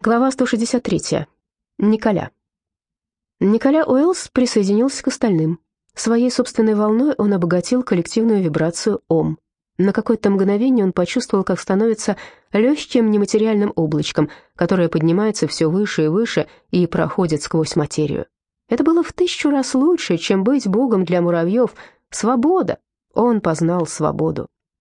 Глава 163. Николя. Николя Уэллс присоединился к остальным. Своей собственной волной он обогатил коллективную вибрацию Ом. На какое-то мгновение он почувствовал, как становится легким нематериальным облачком, которое поднимается все выше и выше и проходит сквозь материю. Это было в тысячу раз лучше, чем быть богом для муравьев. Свобода! Он познал свободу.